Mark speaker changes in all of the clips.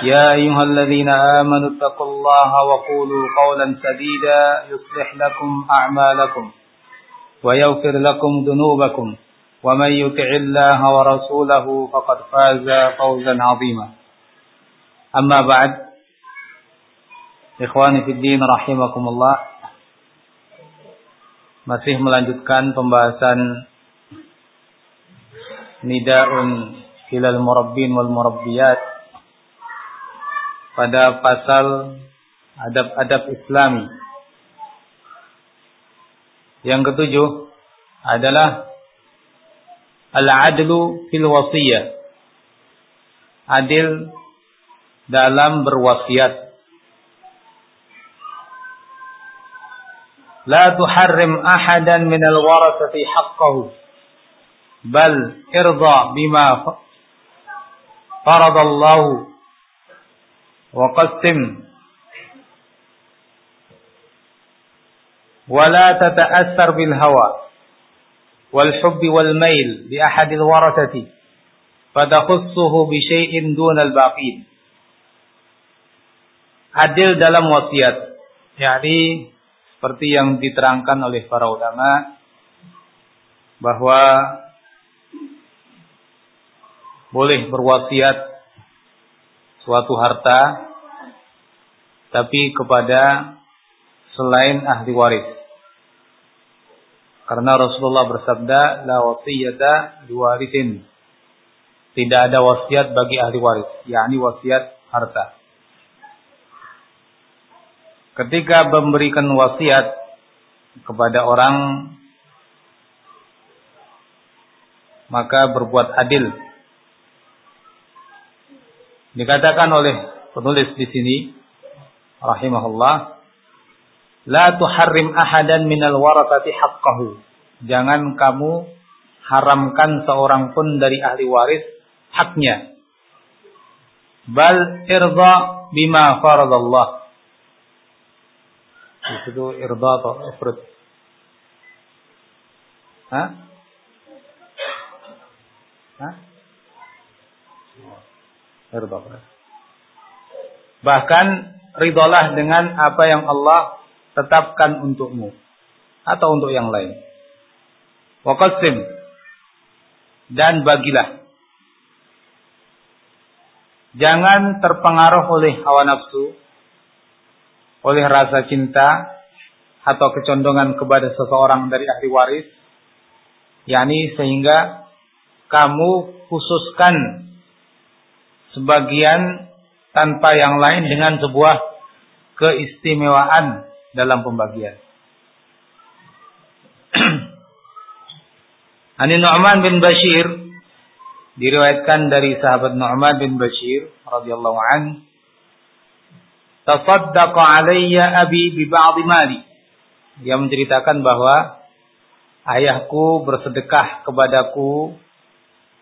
Speaker 1: يا أيها الذين آمنوا اتقوا الله وقولوا قولا سديدا يصلح لكم أعمالكم ويغفر لكم ذنوبكم ومن يطع الله ورسوله فقد فاز فوزا عظيما. أما بعد إخواني في الدين رحمكم الله masih melanjutkan pembahasan Nida'un ilal murabbin wal murabbiyat. Pada pasal adab-adab Islami. Yang ketujuh adalah al-adlu fil wasiyah. Adil dalam berwasiat. La tuharrim ahadan min al-warasati haqqahu bal irda bima faradallahu وقسم ولا تتأثر بالهوى والحب والميل لأحد الورثة فتخصه بشيء دون الباقين adil dalam wasiat yakni seperti yang diterangkan oleh para ulama bahwa boleh berwasiat suatu harta tapi kepada selain ahli waris. Karena Rasulullah bersabda, la wasiyata liwarithin. Tidak ada wasiat bagi ahli waris, yakni wasiat harta. Ketika memberikan wasiat kepada orang maka berbuat adil Dikatakan oleh penulis di sini rahimahullah la tuharrim ahadan minal warathati haqqahu. Jangan kamu haramkan seorang pun dari ahli waris haknya. Bal irda bima faradallah. Itu irda atau ifrad? Hah? Hah? Bahkan ridolah dengan apa yang Allah tetapkan untukmu atau untuk yang lain. Waqasim dan bagilah. Jangan terpengaruh oleh hawa nafsu, oleh rasa cinta atau kecondongan kepada seseorang dari ahli waris, yakni sehingga kamu khususkan sebagian tanpa yang lain dengan sebuah keistimewaan dalam pembagian. Ani Nu'man bin Bashir diriwayatkan dari sahabat Nu'man bin Bashir radhiyallahu an tasaddaqa alayya abi bi ba'd mali dia menceritakan bahwa ayahku bersedekah kepadaku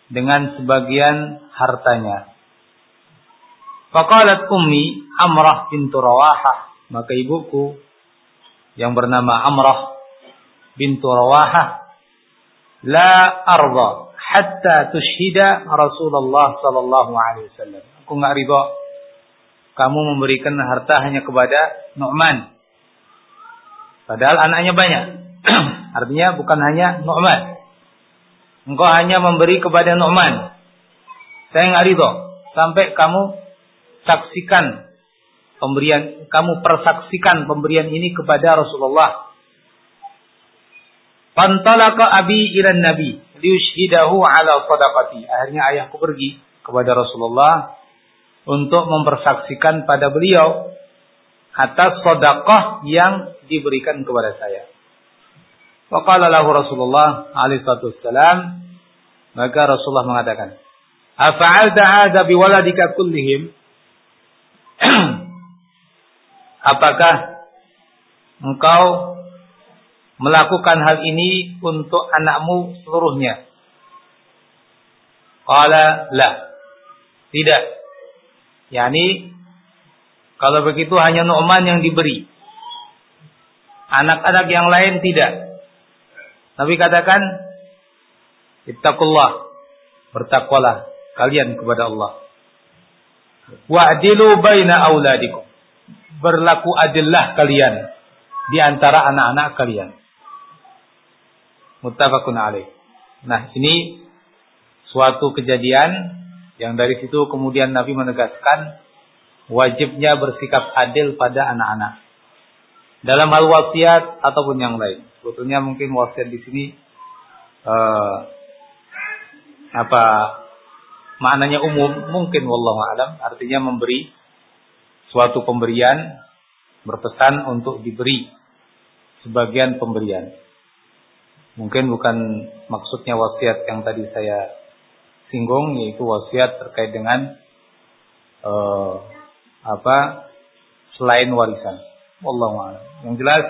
Speaker 1: dengan sebagian hartanya Faqalat ummi Amrah bintu Rawahah. Maka ibuku yang bernama Amrah bintu Rawahah la arda hatta tushhida Rasulullah sallallahu alaihi wasallam. Aku enggak ridha kamu memberikan harta hanya kepada Nu'man. Padahal anaknya banyak. Artinya bukan hanya Nu'man. Engkau hanya memberi kepada Nu'man. Saya enggak ridha sampai kamu saksikan pemberian kamu persaksikan pemberian ini kepada Rasulullah. Pantalaka abi ila nabi liushhidahu ala sadaqati. Akhirnya ayahku pergi kepada Rasulullah untuk mempersaksikan pada beliau atas sedekah yang diberikan kepada saya. Waqala lahu Rasulullah alaihi wasallam maka Rasulullah mengatakan, "Afa'alta hadza biwaladika kullihim?" Apakah engkau melakukan hal ini untuk anakmu seluruhnya? Qala la. Tidak. Yani kalau begitu hanya Nu'man yang diberi. Anak-anak yang lain tidak. Nabi katakan, Ittaqullah. Bertakwalah kalian kepada Allah. Wa'dilu baina auladikum berlaku adillah kalian di antara anak-anak kalian. Muttafaqun alaih. Nah, ini suatu kejadian yang dari situ kemudian Nabi menegaskan wajibnya bersikap adil pada anak-anak. Dalam hal wasiat ataupun yang lain. Sebetulnya mungkin wasiat di sini uh, apa maknanya umum mungkin wallahu alam artinya memberi suatu pemberian berpesan untuk diberi sebagian pemberian. Mungkin bukan maksudnya wasiat yang tadi saya singgung yaitu wasiat terkait dengan uh, apa selain warisan. Wallahu a'lam. Yang jelas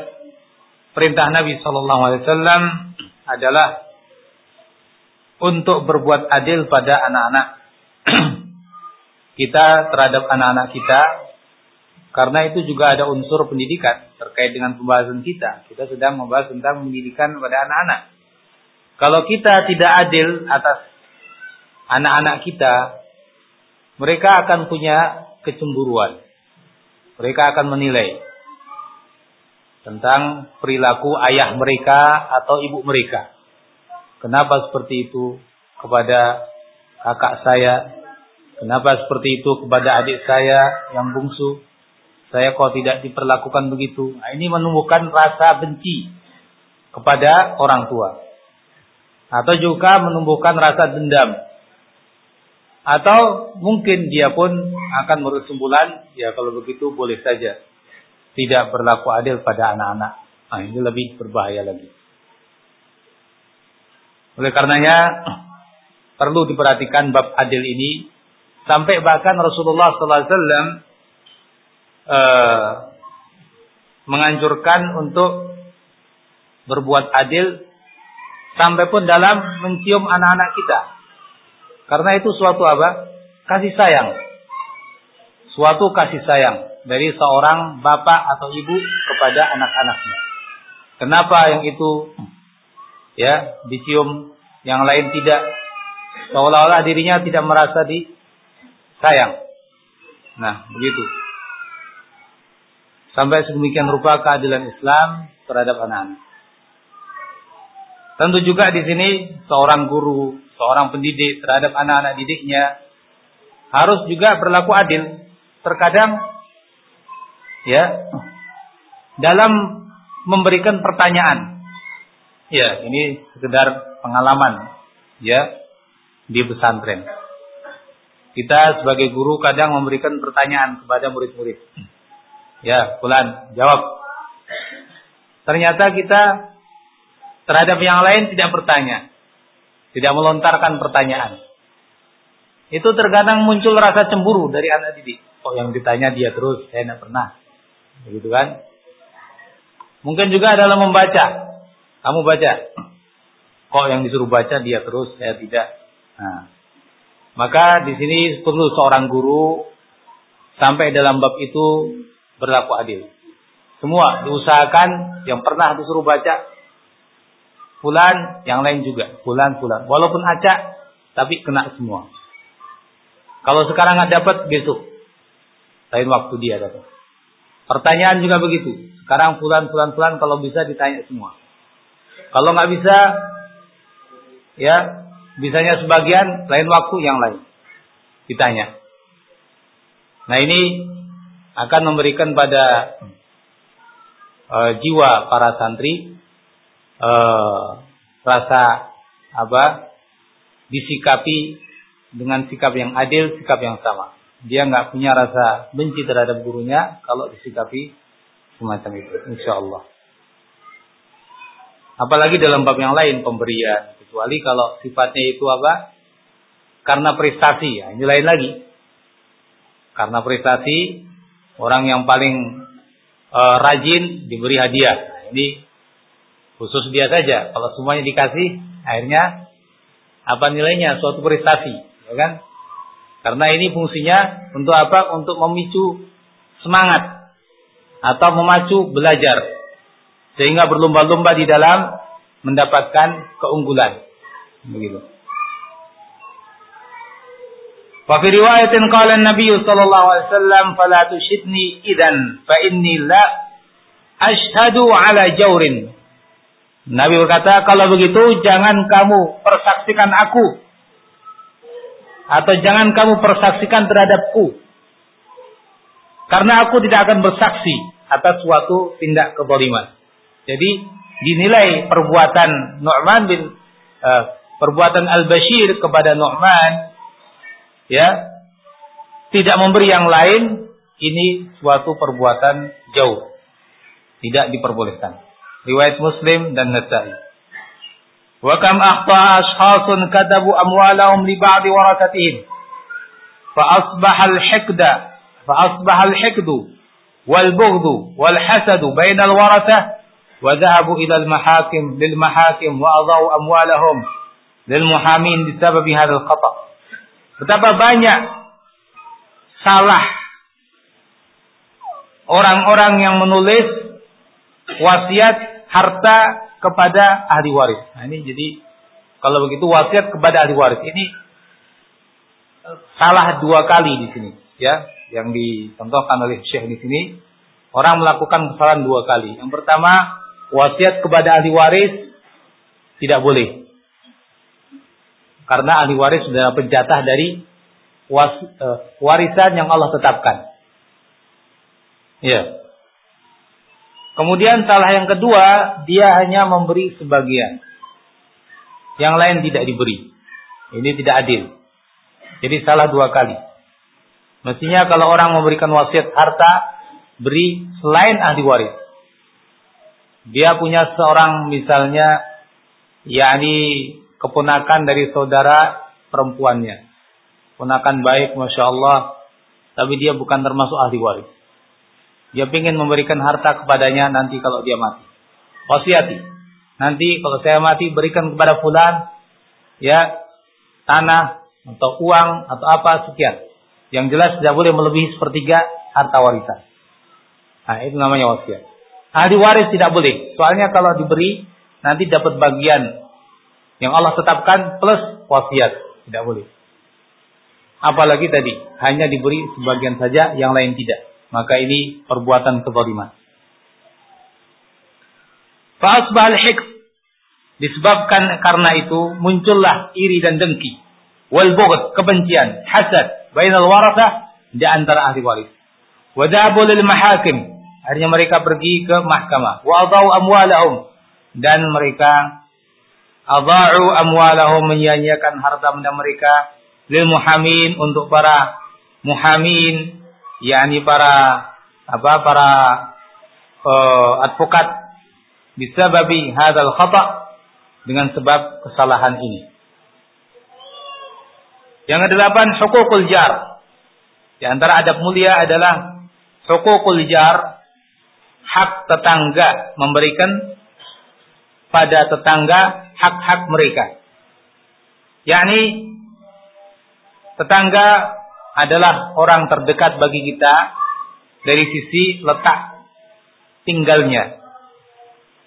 Speaker 1: perintah Nabi wasallam adalah untuk berbuat adil pada anak-anak kita terhadap anak-anak kita karena itu juga ada unsur pendidikan terkait dengan pembahasan kita. Kita sedang membahas tentang pendidikan pada anak-anak. Kalau kita tidak adil atas anak-anak kita, mereka akan punya kecemburuan. Mereka akan menilai tentang perilaku ayah mereka atau ibu mereka. Kenapa seperti itu kepada kakak saya? Kenapa seperti itu kepada adik saya yang bungsu? Saya kok tidak diperlakukan begitu. Nah, ini menumbuhkan rasa benci kepada orang tua. Atau juga menumbuhkan rasa dendam. Atau mungkin dia pun akan berkesimpulan, ya kalau begitu boleh saja. Tidak berlaku adil pada anak-anak. Nah, ini lebih berbahaya lagi. Oleh karenanya, perlu diperhatikan bab adil ini. Sampai bahkan Rasulullah SAW uh, menganjurkan untuk berbuat adil sampai pun dalam mencium anak-anak kita. Karena itu suatu apa? Kasih sayang. Suatu kasih sayang dari seorang bapak atau ibu kepada anak-anaknya. Kenapa yang itu ya dicium, yang lain tidak? Seolah-olah dirinya tidak merasa di sayang. Nah, begitu. Sampai sedemikian rupa keadilan Islam terhadap anak-anak. Tentu juga di sini seorang guru, seorang pendidik terhadap anak-anak didiknya harus juga berlaku adil. Terkadang ya dalam memberikan pertanyaan. Ya, ini sekedar pengalaman ya di pesantren. Kita sebagai guru kadang memberikan pertanyaan kepada murid-murid. Ya, bulan jawab. Ternyata kita terhadap yang lain tidak bertanya. Tidak melontarkan pertanyaan. Itu terkadang muncul rasa cemburu dari anak didik. Oh yang ditanya dia terus, saya tidak pernah. Begitu kan? Mungkin juga adalah membaca. Kamu baca. Kok yang disuruh baca dia terus, saya tidak. Nah, maka di sini perlu seorang guru sampai dalam bab itu berlaku adil. Semua diusahakan yang pernah disuruh baca bulan, yang lain juga bulan-bulan. Walaupun acak, tapi kena semua. Kalau sekarang nggak dapat, besok lain waktu dia dapat. Pertanyaan juga begitu. Sekarang bulan-bulan-bulan kalau bisa ditanya semua. Kalau nggak bisa, ya bisanya sebagian, lain waktu yang lain ditanya. Nah ini akan memberikan pada uh, jiwa para santri uh, rasa apa disikapi dengan sikap yang adil, sikap yang sama. Dia nggak punya rasa benci terhadap gurunya kalau disikapi semacam itu, insya Allah. Apalagi dalam bab yang lain pemberian, kecuali kalau sifatnya itu apa? Karena prestasi, ya, ini lain lagi. Karena prestasi, orang yang paling uh, rajin diberi hadiah. Nah, ini khusus dia saja. Kalau semuanya dikasih, akhirnya apa nilainya? Suatu prestasi, ya kan? Karena ini fungsinya untuk apa? Untuk memicu semangat atau memacu belajar sehingga berlomba-lomba di dalam mendapatkan keunggulan. Begitu. Wa fi riwayatin qala an-nabiy sallallahu alaihi wasallam fala tushidni idan fa inni la ashhadu ala jawrin. Nabi berkata, kalau begitu jangan kamu persaksikan aku atau jangan kamu persaksikan terhadapku. Karena aku tidak akan bersaksi atas suatu tindak kezaliman. Jadi dinilai perbuatan Nu'man bin uh, perbuatan Al-Bashir kepada Nu'man ya tidak memberi yang lain ini suatu perbuatan jauh. Tidak diperbolehkan. Riwayat Muslim dan Nasa'i. Wa kam akhta ashkhasun katabu amwalahum li ba'di warakatihim fa asbaha al-hikda fa asbaha al-hikdu wal bughdu wal hasadu bainal warathah وذهبوا إلى المحاكم للمحاكم وأضعوا أموالهم للمحامين بسبب هذا الخطأ betapa banyak salah orang-orang yang menulis wasiat harta kepada ahli waris. Nah, ini jadi kalau begitu wasiat kepada ahli waris ini salah dua kali di sini, ya, yang dicontohkan oleh Syekh di sini. Orang melakukan kesalahan dua kali. Yang pertama, wasiat kepada ahli waris tidak boleh. Karena ahli waris sudah dapat jatah dari was, uh, warisan yang Allah tetapkan. Ya. Kemudian salah yang kedua, dia hanya memberi sebagian. Yang lain tidak diberi. Ini tidak adil. Jadi salah dua kali. Mestinya kalau orang memberikan wasiat harta, beri selain ahli waris. Dia punya seorang misalnya yakni keponakan dari saudara perempuannya. Ponakan baik Masya Allah. Tapi dia bukan termasuk ahli waris. Dia ingin memberikan harta kepadanya nanti kalau dia mati. Wasiati. Nanti kalau saya mati berikan kepada fulan. Ya. Tanah. Atau uang. Atau apa sekian. Yang jelas tidak boleh melebihi sepertiga harta warisan. Nah itu namanya wasiat. Ahli waris tidak boleh. Soalnya kalau diberi nanti dapat bagian yang Allah tetapkan plus wasiat. Tidak boleh. Apalagi tadi hanya diberi sebagian saja, yang lain tidak. Maka ini perbuatan kezaliman. Fa'asbah al-hiks disebabkan karena itu muncullah iri dan dengki wal kebencian hasad bainal warasah di antara ahli waris wa lil mahakim Akhirnya mereka pergi ke mahkamah. Wa adau amwalahum dan mereka adau amwalahum harta benda mereka lil muhamin untuk para muhamin yakni para apa para uh, advokat bisa babi hadal khata dengan sebab kesalahan ini. Yang kedelapan hukukul jar. Di antara adab mulia adalah hukukul jar hak tetangga, memberikan pada tetangga hak-hak mereka. yakni tetangga adalah orang terdekat bagi kita dari sisi letak tinggalnya.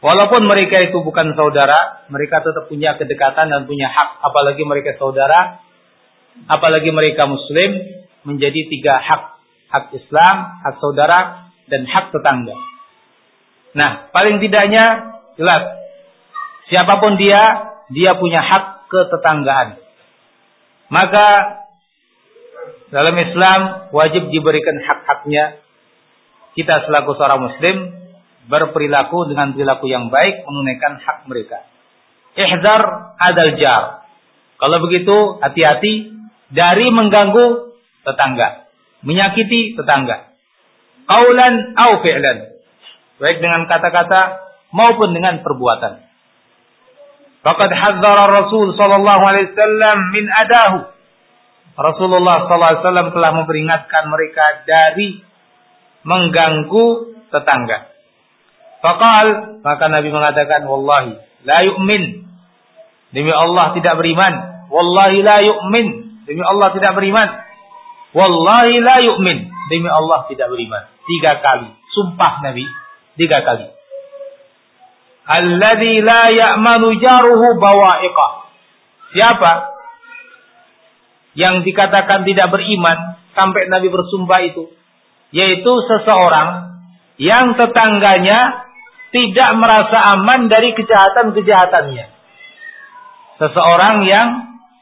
Speaker 1: Walaupun mereka itu bukan saudara, mereka tetap punya kedekatan dan punya hak. Apalagi mereka saudara, apalagi mereka muslim, menjadi tiga hak. Hak Islam, hak saudara, dan hak tetangga. Nah, paling tidaknya jelas siapa pun dia, dia punya hak ketetanggaan. Maka dalam Islam wajib diberikan hak-haknya kita selaku seorang muslim berperilaku dengan perilaku yang baik menunaikan hak mereka. Ihzar adal jar. Kalau begitu hati-hati dari mengganggu tetangga, menyakiti tetangga. Qaulan au fi'lan. Baik dengan kata-kata maupun dengan perbuatan. Faqad hadzara Rasul sallallahu alaihi wasallam min adahu. Rasulullah sallallahu alaihi wasallam telah memperingatkan mereka dari mengganggu tetangga. Faqal, maka Nabi mengatakan, Wallahi, la yu'min. Demi Allah tidak beriman. Wallahi la yu'min. Demi Allah tidak beriman. Wallahi la yu'min. Demi Allah tidak beriman. Tiga kali. Sumpah Nabi. Tiga kali. Alladhi la ya'manu jaruhu bawa'iqah. Siapa? Yang dikatakan tidak beriman. Sampai Nabi bersumpah itu. Yaitu seseorang yang tetangganya tidak merasa aman dari kejahatan-kejahatannya. Seseorang yang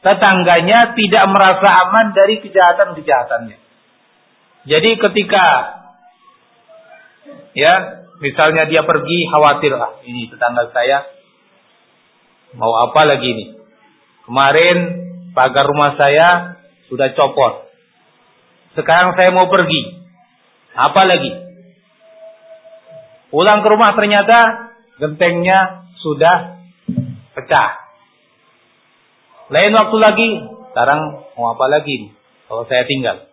Speaker 1: tetangganya tidak merasa aman dari kejahatan-kejahatannya. Jadi ketika ya, misalnya dia pergi khawatir ah ini tetangga saya mau apa lagi ini. Kemarin pagar rumah saya sudah copot. Sekarang saya mau pergi. Apa lagi? Pulang ke rumah ternyata gentengnya sudah pecah. Lain waktu lagi, sekarang mau apa lagi kalau saya tinggal?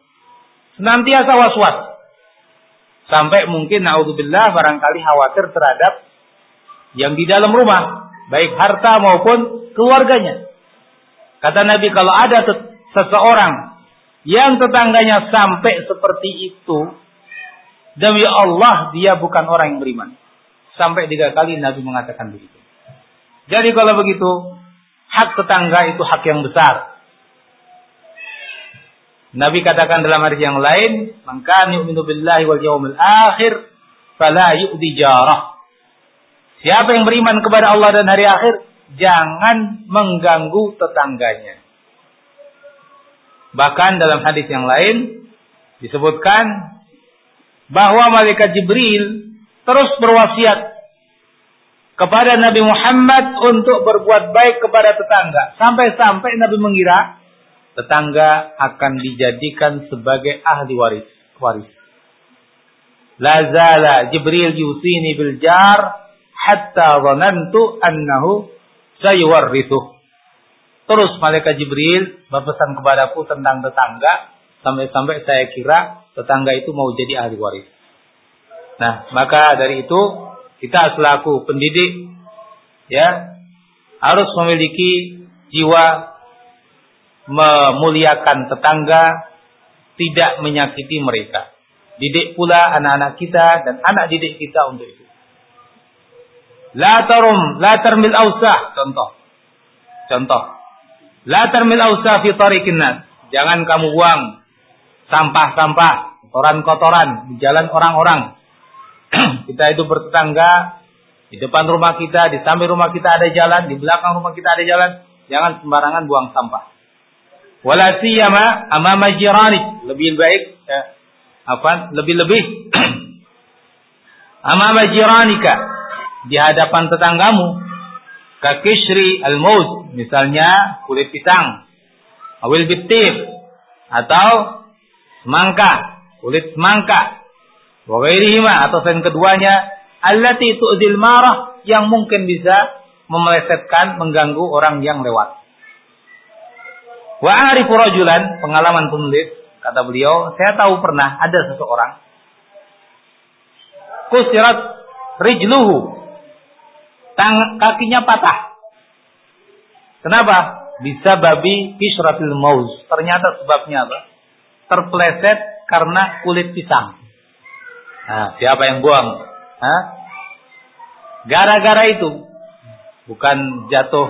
Speaker 1: Senantiasa was-was. Sampai mungkin naudzubillah barangkali khawatir terhadap yang di dalam rumah, baik harta maupun keluarganya. Kata Nabi kalau ada seseorang yang tetangganya sampai seperti itu, Demi Allah dia bukan orang yang beriman. Sampai tiga kali Nabi mengatakan begitu. Jadi kalau begitu, hak tetangga itu hak yang besar. Nabi katakan dalam hadis yang lain, "Man yu'minu billahi wal yawmil akhir, fala yu'di jarah." Siapa yang beriman kepada Allah dan hari akhir, jangan mengganggu tetangganya. Bahkan dalam hadis yang lain disebutkan bahwa malaikat Jibril terus berwasiat kepada Nabi Muhammad untuk berbuat baik kepada tetangga. Sampai-sampai Nabi mengira tetangga akan dijadikan sebagai ahli waris. waris. Lazala Jibril yusini bil jar hatta dhanantu annahu sayuwarrithu. Terus malaikat Jibril berpesan kepadaku tentang tetangga sampai-sampai saya kira tetangga itu mau jadi ahli waris. Nah, maka dari itu kita selaku pendidik ya harus memiliki jiwa memuliakan tetangga, tidak menyakiti mereka. Didik pula anak-anak kita dan anak didik kita untuk itu. La tarum, la tarmil ausah, contoh. Contoh. La tarmil ausah fi. Jangan kamu buang sampah-sampah kotoran-kotoran di jalan orang-orang. kita itu bertetangga, di depan rumah kita, di samping rumah kita ada jalan, di belakang rumah kita ada jalan. Jangan sembarangan buang sampah. Wala siyama amama jirani, lebih baik ya, apa? Lebih-lebih. Amama jiranika. Di hadapan tetanggamu. Kakishri al-maut, misalnya kulit pisang, awil bitir, atau semangka, kulit semangka, wa atau selain keduanya. Allati tu'dil marah. Yang mungkin bisa memelesetkan, mengganggu orang yang lewat. Wa arifu rajulan, pengalaman penulis, kata beliau, saya tahu pernah ada seseorang kusirat rijluhu tang kakinya patah. Kenapa? Bisa babi kisratil maus. Ternyata sebabnya apa? Terpleset karena kulit pisang. Nah, siapa yang buang? Gara-gara itu bukan jatuh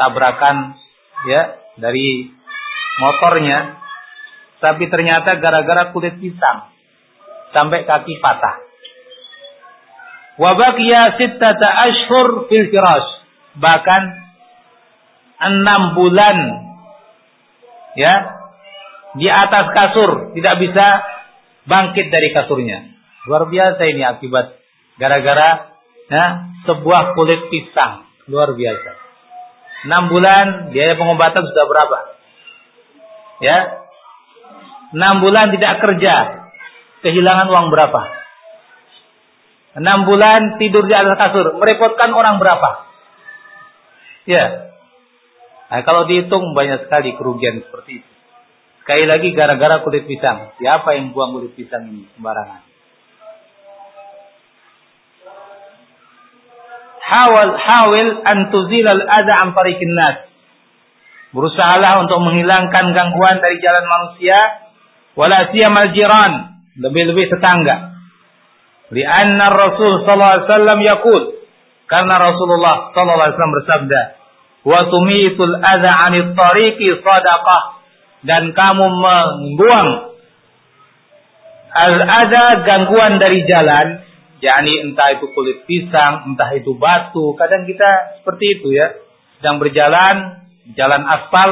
Speaker 1: tabrakan ya dari motornya, tapi ternyata gara-gara kulit pisang sampai kaki patah. Wabakia sittata ashur fil firash. Bahkan enam bulan ya di atas kasur, tidak bisa bangkit dari kasurnya. Luar biasa ini akibat gara-gara nah, sebuah kulit pisang. Luar biasa. 6 bulan biaya pengobatan sudah berapa? Ya. 6 bulan tidak kerja. Kehilangan uang berapa? 6 bulan tidur di atas kasur. Merepotkan orang berapa? Ya. Nah, kalau dihitung banyak sekali kerugian seperti itu. Sekali lagi gara-gara kulit pisang. Siapa yang buang kulit pisang ini sembarangan? Hawal hawil an tuzil al adha an tariqin nas. Berusahalah untuk menghilangkan gangguan dari jalan manusia wala siyamal jiran, lebih-lebih tetangga. Lianna Rasul sallallahu alaihi wasallam yaqul karena Rasulullah sallallahu alaihi wasallam bersabda, "Wa tumitul adha 'anit tariqi sadaqah." Dan kamu membuang al-adha gangguan dari jalan yakni entah itu kulit pisang, entah itu batu. Kadang kita seperti itu ya. Sedang berjalan, jalan aspal,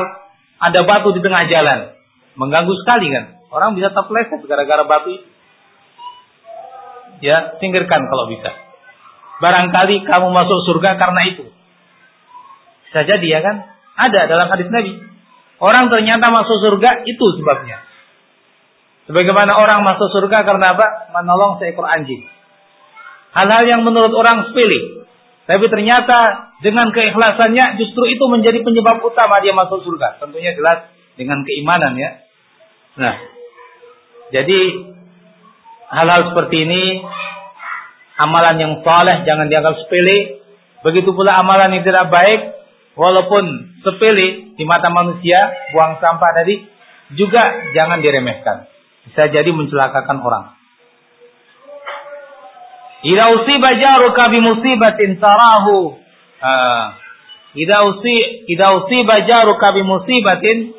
Speaker 1: ada batu di tengah jalan. Mengganggu sekali kan. Orang bisa terpeleset gara-gara batu itu. Ya, singkirkan kalau bisa. Barangkali kamu masuk surga karena itu. Bisa jadi ya kan? Ada dalam hadis Nabi. Orang ternyata masuk surga itu sebabnya. Sebagaimana orang masuk surga karena apa? Menolong seekor anjing hal-hal yang menurut orang sepele. Tapi ternyata dengan keikhlasannya justru itu menjadi penyebab utama dia masuk surga. Tentunya jelas dengan keimanan ya. Nah, jadi hal-hal seperti ini amalan yang saleh jangan dianggap sepele. Begitu pula amalan yang tidak baik walaupun sepele di mata manusia, buang sampah tadi juga jangan diremehkan. Bisa jadi mencelakakan orang. Idza usiba jaruka bi musibatin tarahu Idza usi idza usiba jaruka bi musibatin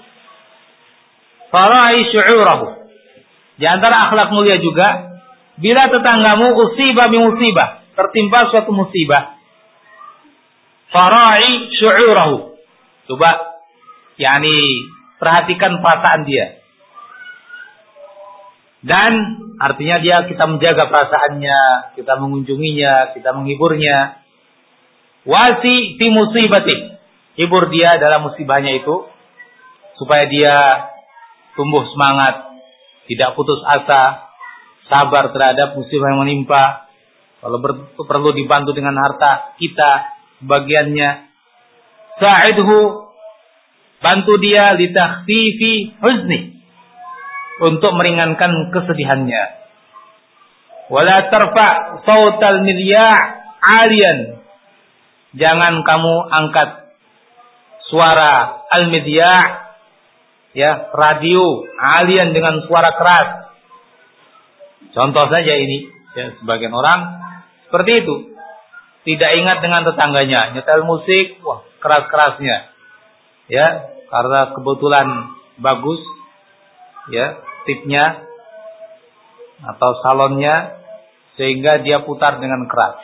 Speaker 1: farai syu'urahu. Di antara akhlak mulia juga bila tetanggamu usiba bi musibah, tertimpa suatu musibah. Farai syu'urahu. Coba yakni perhatikan perasaan dia. Dan artinya dia kita menjaga perasaannya, kita mengunjunginya, kita menghiburnya. Wasi fi musibati. Hibur dia dalam musibahnya itu supaya dia tumbuh semangat, tidak putus asa, sabar terhadap musibah yang menimpa. Kalau perlu dibantu dengan harta kita bagiannya. Sa'idhu bantu dia litakhfifi huzni untuk meringankan kesedihannya. Wala tarfa sautal milya' alian. Jangan kamu angkat suara al-midya' ya, radio alian dengan suara keras. Contoh saja ini, ya, sebagian orang seperti itu. Tidak ingat dengan tetangganya, nyetel musik, wah, keras-kerasnya. Ya, karena kebetulan bagus ya tipnya atau salonnya sehingga dia putar dengan keras.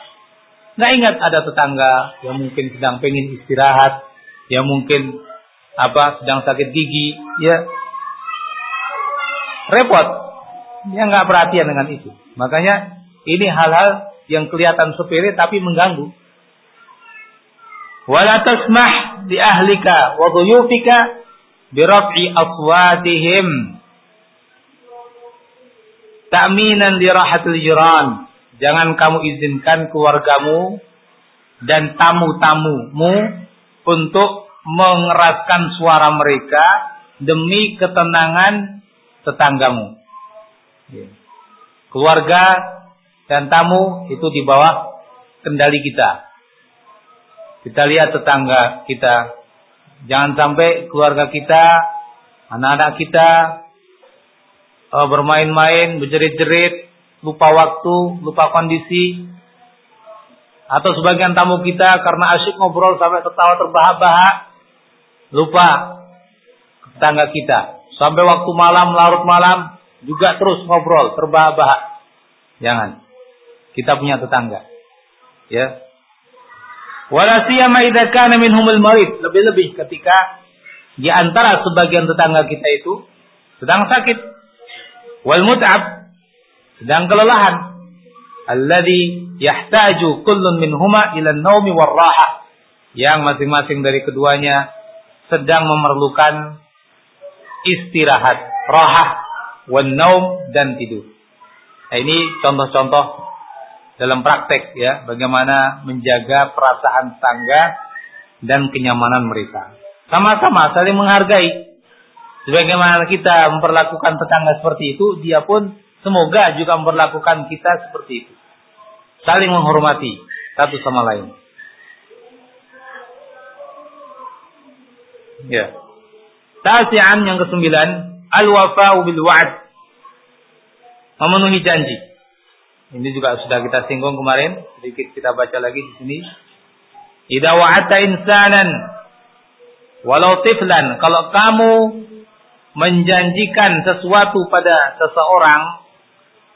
Speaker 1: Nggak ingat ada tetangga yang mungkin sedang pengen istirahat, yang mungkin apa sedang sakit gigi, ya repot. Dia nggak perhatian dengan itu. Makanya ini hal-hal yang kelihatan sepele tapi mengganggu. Wala tasmah di ahlika wa dhuyufika aswatihim Ta'minan di rahatul jiran. Jangan kamu izinkan keluargamu dan tamu-tamumu untuk mengeraskan suara mereka demi ketenangan tetanggamu. Ya. Keluarga dan tamu itu di bawah kendali kita. Kita lihat tetangga kita. Jangan sampai keluarga kita, anak-anak kita uh, bermain-main, berjerit-jerit, lupa waktu, lupa kondisi. Atau sebagian tamu kita karena asyik ngobrol sampai tertawa terbahak-bahak, lupa tetangga kita. Sampai waktu malam, larut malam, juga terus ngobrol, terbahak-bahak. Jangan. Kita punya tetangga. Ya. Wala siyama minhumul lebih-lebih ketika di antara sebagian tetangga kita itu sedang sakit wal mut'ab sedang kelelahan alladhi yahtaju kullun minhuma ila naumi warraha yang masing-masing dari keduanya sedang memerlukan istirahat, rahah, wan naum dan tidur. Nah, ini contoh-contoh dalam praktek ya, bagaimana menjaga perasaan tangga dan kenyamanan mereka. Sama-sama saling menghargai. Sebagaimana kita memperlakukan tetangga seperti itu, dia pun semoga juga memperlakukan kita seperti itu. Saling menghormati satu sama lain. Ya. Tasian yang kesembilan, al-wafa'u bil wa'ad. Memenuhi janji. Ini juga sudah kita singgung kemarin, sedikit kita baca lagi di sini. Idza wa'ata insanan walau tiflan, kalau kamu menjanjikan sesuatu pada seseorang,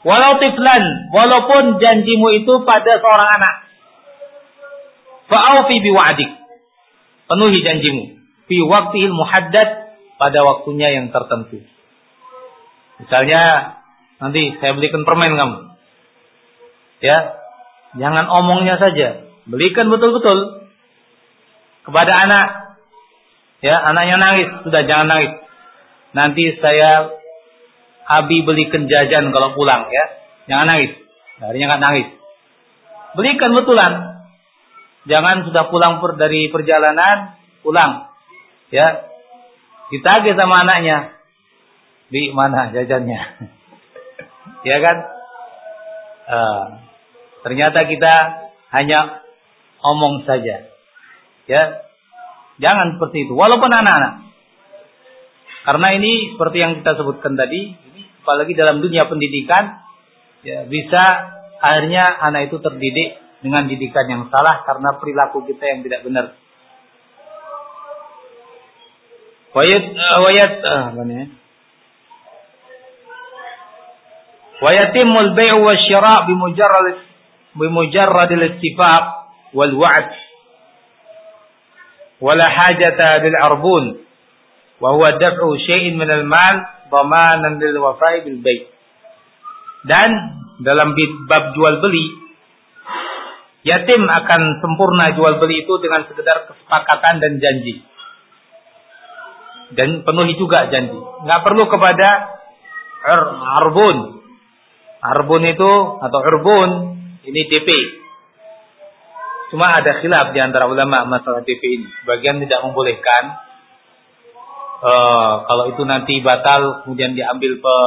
Speaker 1: walau tiflan, walaupun janjimu itu pada seorang anak, fa'aufi biwa'dik. Penuhi janjimu fi waqtihil muhaddad pada waktunya yang tertentu. Misalnya nanti saya belikan permen kamu. Ya. Jangan omongnya saja. Belikan betul-betul kepada anak. Ya, anaknya nangis, sudah jangan nangis. Nanti saya Abi belikan jajan kalau pulang ya. Jangan nangis. Harinya nggak nangis. Belikan betulan. Jangan sudah pulang per, dari perjalanan, pulang. Ya. Ditagih sama anaknya. Di mana jajannya? ya kan? Uh, ternyata kita hanya omong saja. Ya, Jangan seperti itu. Walaupun anak-anak. Karena ini seperti yang kita sebutkan tadi, apalagi dalam dunia pendidikan, ya, bisa akhirnya anak itu terdidik dengan didikan yang salah karena perilaku kita yang tidak benar. Wayat uh, wayat ya? Wayatimul bai'u wasyira' bimujarrad bimujarrad al-ittifaq wal wa'd wala hajata lil arbun wa huwa daf'u syai'in min al mal wafa'i bil bait. Dan dalam bab jual beli yatim akan sempurna jual beli itu dengan sekedar kesepakatan dan janji. Dan penuhi juga janji. Nggak perlu kepada arbun. Arbun itu atau arbun ini DP Cuma ada khilaf di antara ulama masalah TP ini. Bagian tidak membolehkan. Uh, kalau itu nanti batal kemudian diambil pe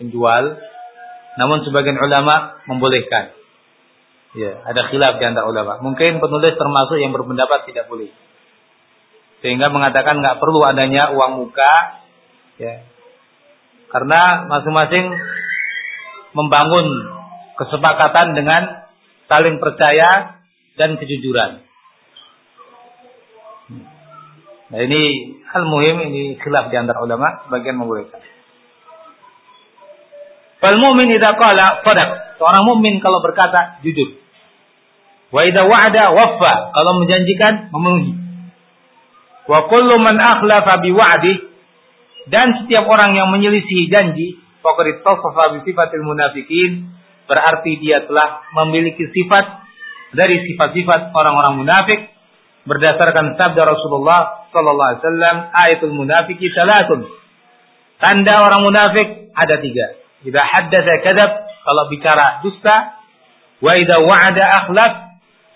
Speaker 1: penjual. Namun sebagian ulama membolehkan. Ya, ada khilaf di antara ulama. Mungkin penulis termasuk yang berpendapat tidak boleh. Sehingga mengatakan nggak perlu adanya uang muka. Ya. Karena masing-masing membangun kesepakatan dengan saling percaya dan kejujuran. Nah ini hal muhim ini khilaf di antara ulama sebagian membolehkan. Fal mu'min idza qala sadaq. Seorang mukmin kalau berkata jujur. Wa idza wa'ada waffa. Kalau menjanjikan memenuhi. Wa kullu man akhlafa bi wa'di dan setiap orang yang menyelisihi janji faqad ittasafa bi sifatil munafiqin berarti dia telah memiliki sifat dari sifat-sifat orang-orang munafik berdasarkan sabda Rasulullah sallallahu alaihi wasallam ayatul munafiki salatun. Tanda orang munafik ada tiga. Jika haddatsa kadzab kalau bicara dusta wa idza wa'ada akhlaf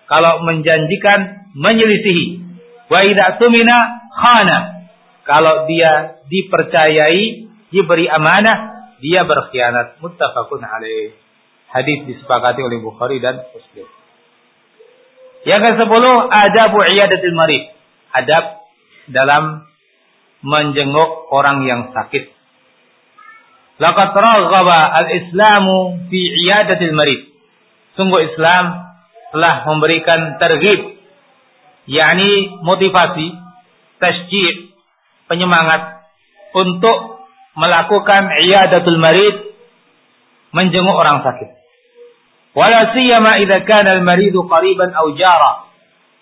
Speaker 1: kalau menjanjikan menyelisihi. Wa idza tumina khana kalau dia dipercayai diberi amanah dia berkhianat. Muttafaqun alaih. Hadis disepakati oleh Bukhari dan Muslim yang ke-10 adabu iyadatil marid. Adab dalam menjenguk orang yang sakit. Laqad raghaba al-Islamu fi iyadatil marid. Sungguh Islam telah memberikan terghib yakni motivasi, tasjid, penyemangat untuk melakukan iyadatul marid menjenguk orang sakit. Wala siyama idza kana al-maridu qariban aw jara.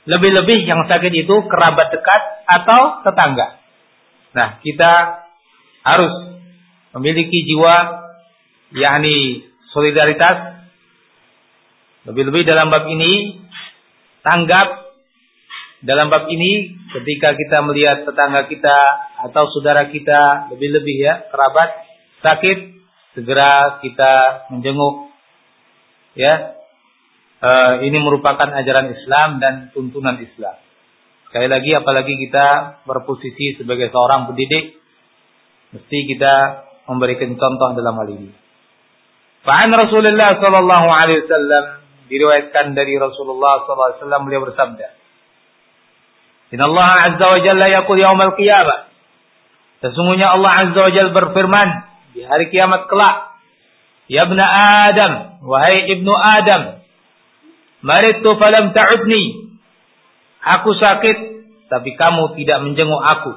Speaker 1: Lebih-lebih yang sakit itu kerabat dekat atau tetangga. Nah, kita harus memiliki jiwa yakni solidaritas Lebih-lebih dalam bab ini tanggap dalam bab ini ketika kita melihat tetangga kita atau saudara kita lebih-lebih ya kerabat sakit segera kita menjenguk ya. E, ini merupakan ajaran Islam dan tuntunan Islam. Sekali lagi apalagi kita berposisi sebagai seorang pendidik mesti kita memberikan contoh dalam hal ini. Fa'an Rasulullah sallallahu alaihi wasallam diriwayatkan dari Rasulullah sallallahu alaihi wasallam beliau bersabda Inna Allah azza wa jalla yaqul yaumal qiyamah. Sesungguhnya Allah azza wa jalla berfirman di hari kiamat kelak Ya ibna Adam wahai ibnu Adam Maritu falam ta'udni Aku sakit tapi kamu tidak menjenguk aku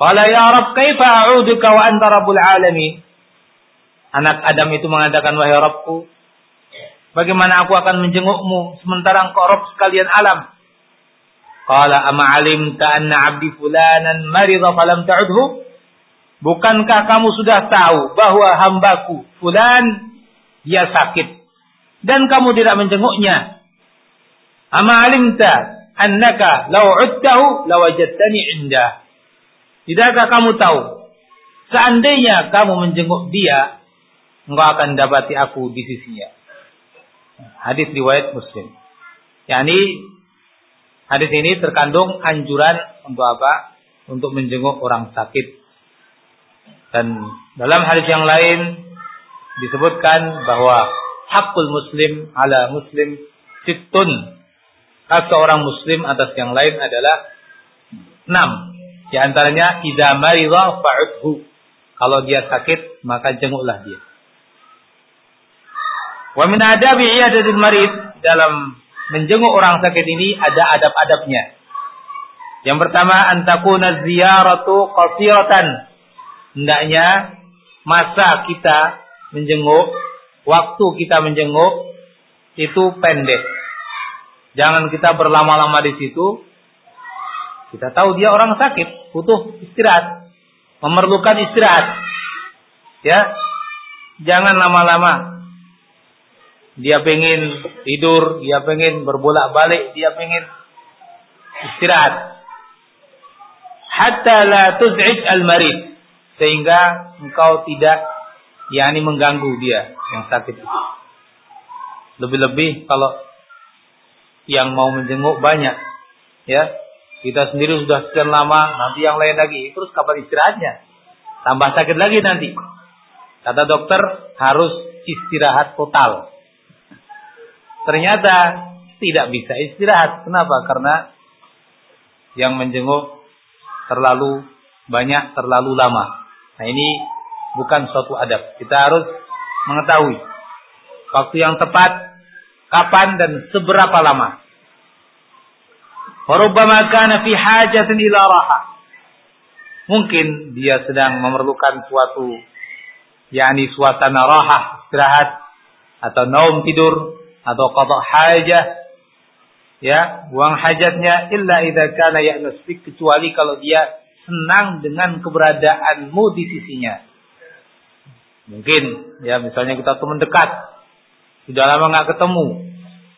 Speaker 1: Qala ya Rabb kaifa a'uduka wa anta rabbul alamin Anak Adam itu mengatakan, wahai Rabbku, bagaimana aku akan menjengukmu sementara engkau Rabb sekalian alam? Qala ama alimta anna abdi fulanan marida falam ta'udhu? Bukankah kamu sudah tahu bahwa hambaku fulan dia sakit dan kamu tidak menjenguknya? Ama alimta annaka law udtahu lawajadtani indah. Tidakkah kamu tahu seandainya kamu menjenguk dia engkau akan dapati aku di sisinya. Hadis riwayat Muslim. Yani hadis ini terkandung anjuran untuk apa? Untuk menjenguk orang sakit. Dan dalam hadis yang lain disebutkan bahwa hakul muslim ala muslim sittun. Hak seorang muslim atas yang lain adalah enam. Di antaranya idza marida fa'udhu. Kalau dia sakit, maka jenguklah dia. Wa min adabi iyadatil marid dalam menjenguk orang sakit ini ada adab-adabnya. Yang pertama antakuna ziyaratu qasiratan. Hendaknya masa kita menjenguk, waktu kita menjenguk itu pendek. Jangan kita berlama-lama di situ. Kita tahu dia orang sakit, butuh istirahat, memerlukan istirahat. Ya. Jangan lama-lama dia pengen tidur, dia pengen berbolak-balik, dia pengen istirahat. Hatta la tuz'ij al-marid sehingga engkau tidak yakni mengganggu dia yang sakit itu. Lebih-lebih kalau yang mau menjenguk banyak ya. Kita sendiri sudah sekian lama, nanti yang lain lagi. Terus kapan istirahatnya? Tambah sakit lagi nanti. Kata dokter harus istirahat total. Ternyata tidak bisa istirahat. Kenapa? Karena yang menjenguk terlalu banyak, terlalu lama. Nah ini bukan suatu adab. Kita harus mengetahui waktu yang tepat, kapan dan seberapa lama. Kana fi hajatin. Mungkin dia sedang memerlukan suatu yakni suasana raha, istirahat atau naum tidur atau qada hajah ya uang hajatnya illa idza kana ya'nus kecuali kalau dia senang dengan keberadaanmu di sisinya. Mungkin ya misalnya kita teman dekat sudah lama nggak ketemu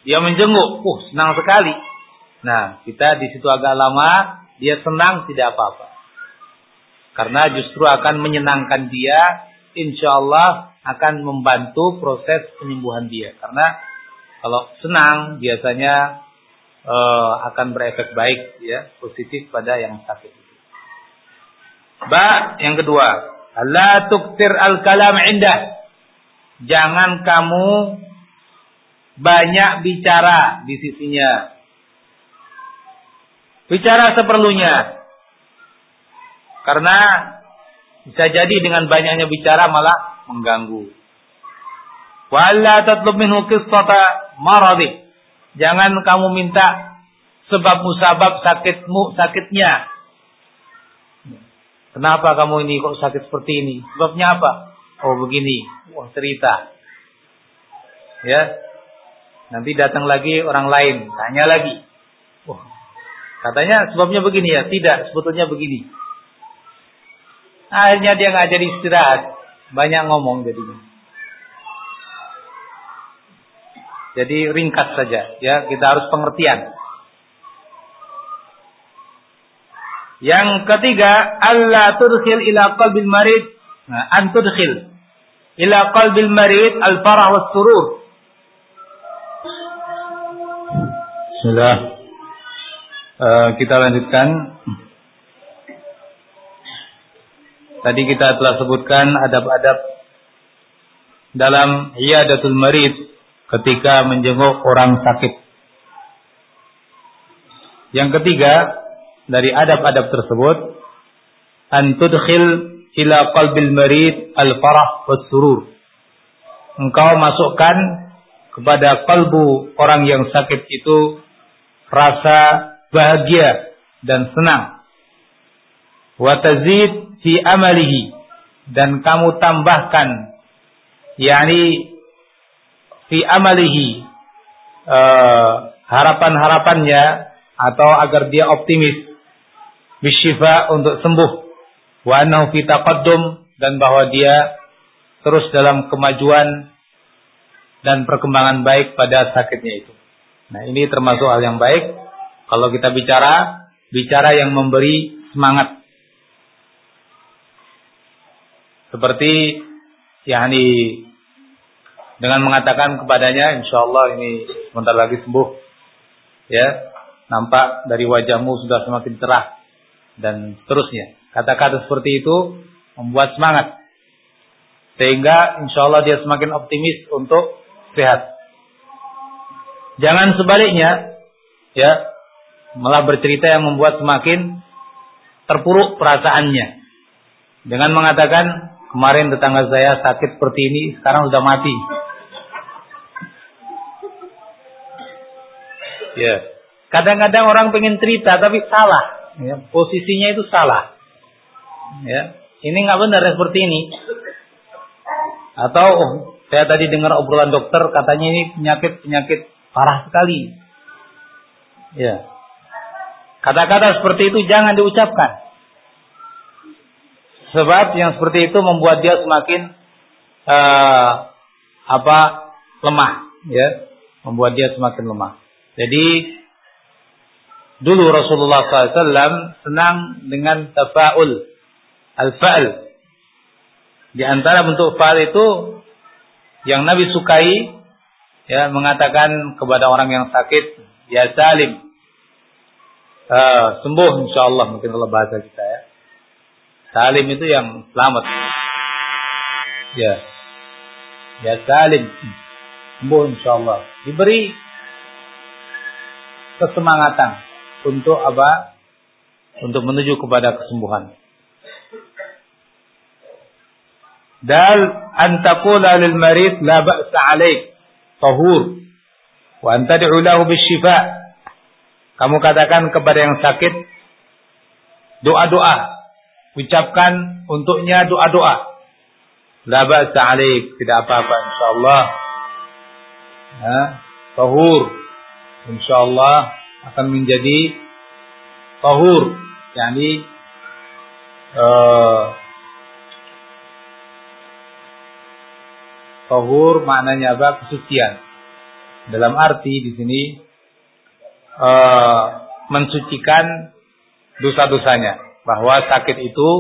Speaker 1: dia menjenguk uh senang sekali. Nah kita di situ agak lama dia senang tidak apa-apa. Karena justru akan menyenangkan dia insya Allah akan membantu proses penyembuhan dia. Karena kalau senang biasanya uh, akan berefek baik ya, positif pada yang sakit. Ba, yang kedua, Allah tuktir al-kalam indah. Jangan kamu banyak bicara di sisinya. Bicara seperlunya. Karena bisa jadi dengan banyaknya bicara malah mengganggu. Wala minhu. Jangan kamu minta sebab musabab sakitmu sakitnya. Kenapa kamu ini kok sakit seperti ini? Sebabnya apa? Oh begini. Wah cerita. Ya. Nanti datang lagi orang lain, tanya lagi. Wah. Katanya sebabnya begini ya. Tidak, sebetulnya begini. Akhirnya dia nggak jadi istirahat. Banyak ngomong jadinya. Jadi ringkas saja ya, kita harus pengertian. Yang ketiga, Allah tudkhil ila qalbil marid, nah, an tudkhil ila qalbil marid al-farah was surur. Sudah. Uh, kita lanjutkan. Tadi kita telah sebutkan adab-adab dalam iyadatul marid ketika menjenguk orang sakit. Yang ketiga dari adab-adab tersebut antudkhil ila qalbil marid al-farah was surur. Engkau masukkan kepada kalbu orang yang sakit itu rasa bahagia dan senang. Wa tazid fi amalihi dan kamu tambahkan yakni fi amalihi uh, harapan-harapannya atau agar dia optimis bisyifa untuk sembuh. Wa annahu fi taqaddum dan bahwa dia terus dalam kemajuan dan perkembangan baik pada sakitnya itu. Nah, ini termasuk hal yang baik. Kalau kita bicara bicara yang memberi semangat. Seperti yakni dengan mengatakan kepadanya insya Allah ini sebentar lagi sembuh. Ya nampak dari wajahmu sudah semakin cerah dan seterusnya kata-kata seperti itu membuat semangat sehingga insya Allah dia semakin optimis untuk sehat jangan sebaliknya ya malah bercerita yang membuat semakin terpuruk perasaannya dengan mengatakan Kemarin tetangga saya sakit seperti ini, sekarang sudah mati. Ya. Kadang-kadang orang pengen cerita tapi salah. Ya. Posisinya itu salah. Ya. Ini nggak benar seperti ini. Atau oh, saya tadi dengar obrolan dokter katanya ini penyakit-penyakit parah sekali. Ya. Kata-kata seperti itu jangan diucapkan. Sebab yang seperti itu membuat dia semakin uh, apa lemah, ya, membuat dia semakin lemah. Jadi dulu Rasulullah SAW senang dengan tafaul, al-fa'al. Di antara bentuk fa'al itu yang Nabi sukai, ya, mengatakan kepada orang yang sakit, ya salim, uh, sembuh insya Allah mungkin kalau bahasa kita ya Salim itu yang selamat. Ya. Ya salim. Sembuh insyaallah. Diberi kesemangatan untuk apa? Untuk menuju kepada kesembuhan. Dal antakula lil marid la ba'sa alaik tahur wa antad'u lahu bisyifa. Kamu katakan kepada yang sakit doa-doa ucapkan untuknya doa-doa. La ba'sa alaik, tidak apa-apa insyaallah. Ya, tahur. Insyaallah akan menjadi tahur, yakni uh, tahur maknanya apa? Kesucian. Dalam arti di sini uh, mensucikan dosa-dosanya bahwa sakit itu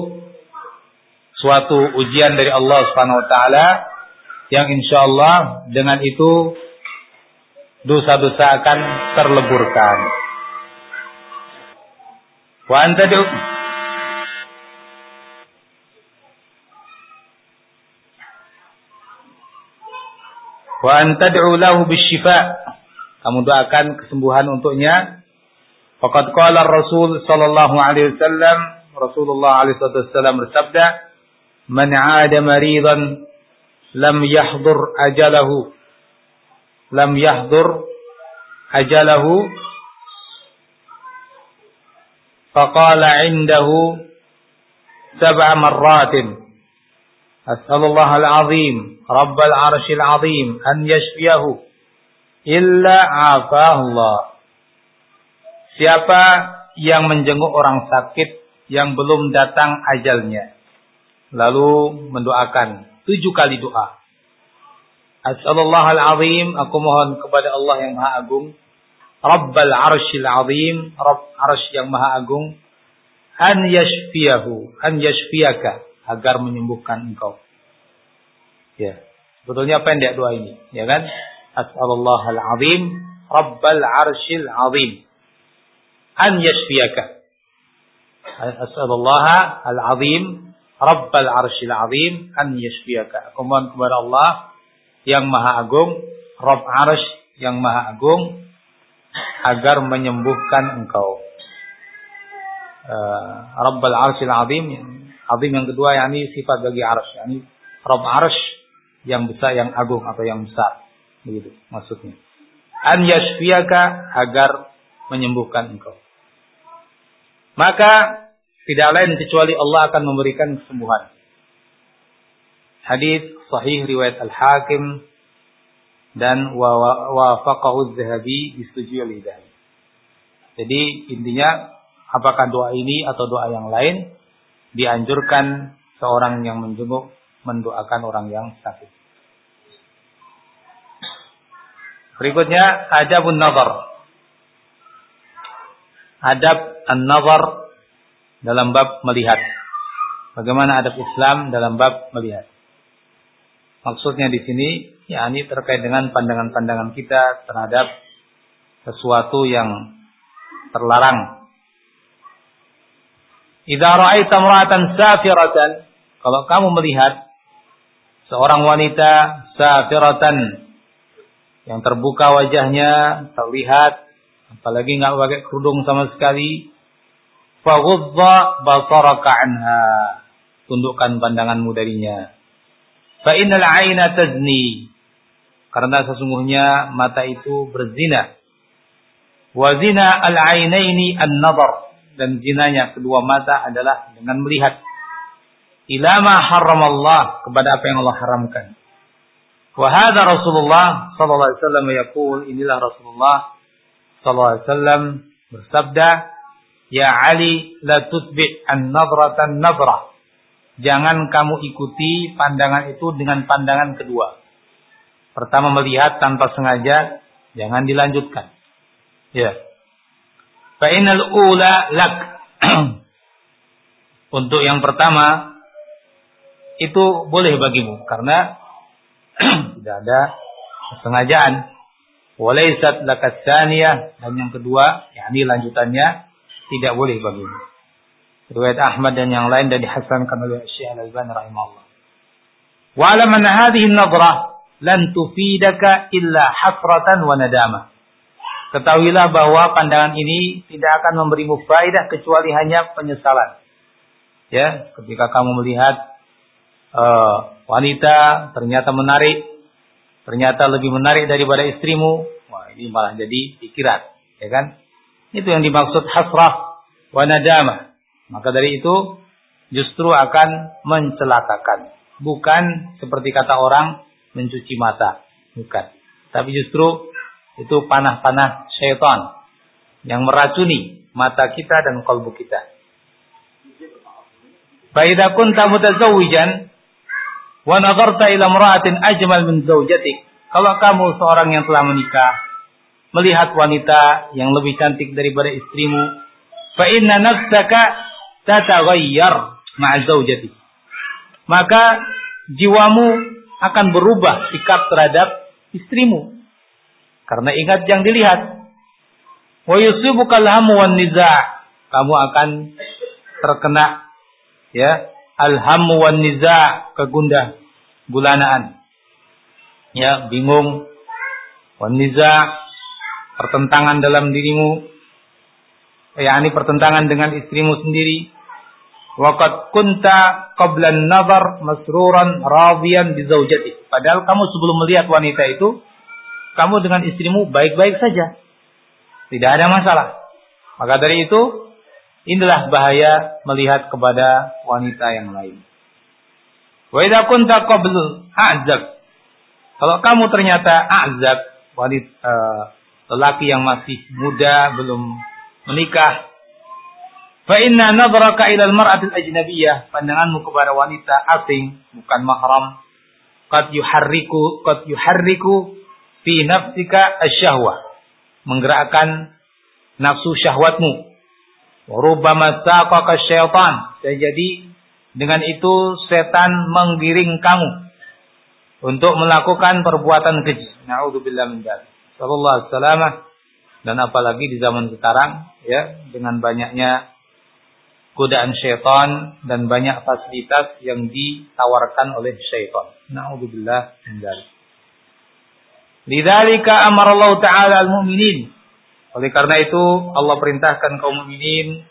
Speaker 1: suatu ujian dari Allah Subhanahu wa taala yang insya Allah dengan itu dosa-dosa akan terleburkan. Wa anta Wa antad'u lahu bisyifa. Kamu doakan kesembuhan untuknya Faqad qala Rasul sallallahu alaihi wasallam Rasulullah alaihi wasallam bersabda Man 'ada maridan lam yahdur ajalahu lam yahdur ajalahu faqala 'indahu sab'a marratin أسأل الله العظيم رب العرش العظيم أن يشفيه إلا عافاه الله Siapa yang menjenguk orang sakit yang belum datang ajalnya. Lalu mendoakan tujuh kali doa. As'alullah al-azim, aku mohon kepada Allah yang Maha Agung, Rabbal arshil azim, Rabb arsh yang Maha Agung, an yashfiyahu, an yashfiyaka, agar menyembuhkan engkau. Ya, sebetulnya pendek doa ini, ya kan? As'alullah al-azim, Rabbal arshil azim, an yashfiyaka. As'alullah al-azim, Rabbal arshil azim, an yashfiyaka. Aku mohon kepada Allah yang maha agung, Rob Arsh yang maha agung, agar menyembuhkan engkau. Uh, Rabbal Arshil Azim, Azim yang kedua yakni sifat bagi Arsh, yakni Rabb Arsh yang besar, yang agung atau yang besar. Begitu maksudnya. An yashfiyaka agar menyembuhkan engkau. Maka tidak lain kecuali Allah akan memberikan kesembuhan. Hadis sahih riwayat Al-Hakim dan wafaqahu Az-Zahabi disetujui oleh Zahabi. Jadi intinya apakah doa ini atau doa yang lain dianjurkan seorang yang menjenguk mendoakan orang yang sakit. Berikutnya adabun nazar. Adab an-nazar dalam bab melihat. Bagaimana adab Islam dalam bab melihat. Maksudnya di sini yakni terkait dengan pandangan-pandangan kita terhadap sesuatu yang terlarang. Idza ra'aita imra'atan safiratan, kalau kamu melihat seorang wanita safiratan yang terbuka wajahnya, terlihat apalagi nggak pakai kerudung sama sekali, faghudza basaraka anha. Tundukkan pandanganmu darinya Fa innal aina tazni. Karena sesungguhnya mata itu berzina. Wa zina al-ainaini an-nadar. Dan zinanya kedua mata adalah dengan melihat. Ilama haramallah kepada apa yang Allah haramkan. Wa hadha Rasulullah sallallahu alaihi wasallam yaqul inilah Rasulullah sallallahu alaihi wasallam bersabda Ya Ali la tutbi' an-nadratan nadrah jangan kamu ikuti pandangan itu dengan pandangan kedua. Pertama melihat tanpa sengaja, jangan dilanjutkan. Ya. Fa'inal ula lak. Untuk yang pertama itu boleh bagimu karena tidak ada kesengajaan. Walaisat lakat dan yang kedua, yakni lanjutannya tidak boleh bagimu riwayat Ahmad dan yang lain dan dihasankan oleh Syekh Al-Albani rahimahullah. Wa alam anna hadhihi an-nadrah lan tufidaka illa hasratan wa nadama. Ketahuilah bahwa pandangan ini tidak akan memberimu faedah kecuali hanya penyesalan. Ya, ketika kamu melihat uh, wanita ternyata menarik, ternyata lebih menarik daripada istrimu, wah ini malah jadi pikiran, ya kan? Itu yang dimaksud hasrah wa nadama. Maka dari itu justru akan mencelakakan. Bukan seperti kata orang mencuci mata. Bukan. Tapi justru itu panah-panah syaitan yang meracuni mata kita dan kalbu kita. Faidah kunta mutazawwijan wa nazarta ila imra'atin ajmal min zawjatik. Kalau kamu seorang yang telah menikah, melihat wanita yang lebih cantik daripada istrimu, fa inna nafsaka tataghayyar ma'a zaujati. Maka jiwamu akan berubah sikap terhadap istrimu. Karena ingat yang dilihat. Wa yusibukal hamu wan. Kamu akan terkena ya alhamu wan niza' kegundah gulanaan. Ya, bingung wan niza' pertentangan dalam dirimu yakni pertentangan dengan istrimu sendiri. Waqad kunta qabla an-nazar masruran radiyan bi zawjati. Padahal kamu sebelum melihat wanita itu, kamu dengan istrimu baik-baik saja. Tidak ada masalah. Maka dari itu, inilah bahaya melihat kepada wanita yang lain. Wa idza kunta qabl a'zab. Kalau kamu ternyata a'zab, wanita uh, lelaki yang masih muda belum menikah. Fa inna nadraka ila al-mar'ati al-ajnabiyyah, pandanganmu kepada wanita asing, bukan mahram. qad yuharriku qad yuharriku fi nafsika asyahwah. Menggerakkan nafsu syahwatmu. Rubbama saqaka syaitan. Jadi dengan itu setan menggiring kamu untuk melakukan perbuatan keji. Nauzubillah min dzalik. Sallallahu alaihi dan apalagi di zaman sekarang ya dengan banyaknya godaan syaitan dan banyak fasilitas yang ditawarkan oleh syaitan. Nauzubillah min dzalik. Lidzalika amara Allah taala al-mu'minin. Oleh karena itu Allah perintahkan kaum mukminin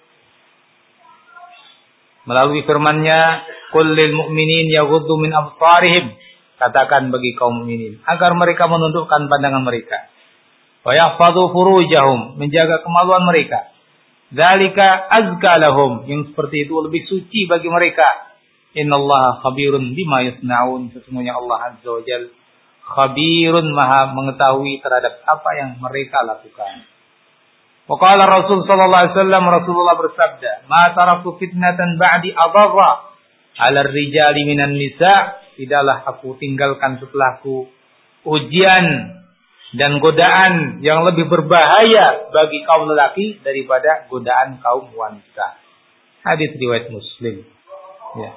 Speaker 1: melalui firman-Nya, "Qul lil mu'minin yaghuddu min absarihim." Katakan bagi kaum mukminin agar mereka menundukkan pandangan mereka. Wa yahfadhu furujahum, menjaga kemaluan mereka. Dzalika azka lahum, yang seperti itu lebih suci bagi mereka. Innallaha khabirun bima yasnaun. Sesungguhnya Allah Azza wa khabirun maha mengetahui terhadap apa yang mereka lakukan. Waqala Rasul sallallahu alaihi wasallam Rasulullah bersabda, "Ma taraktu fitnatan ba'di adarra 'ala rijali minan nisa." Tidaklah aku tinggalkan setelahku ujian dan godaan yang lebih berbahaya bagi kaum lelaki daripada godaan kaum wanita. Hadis riwayat Muslim. Ya.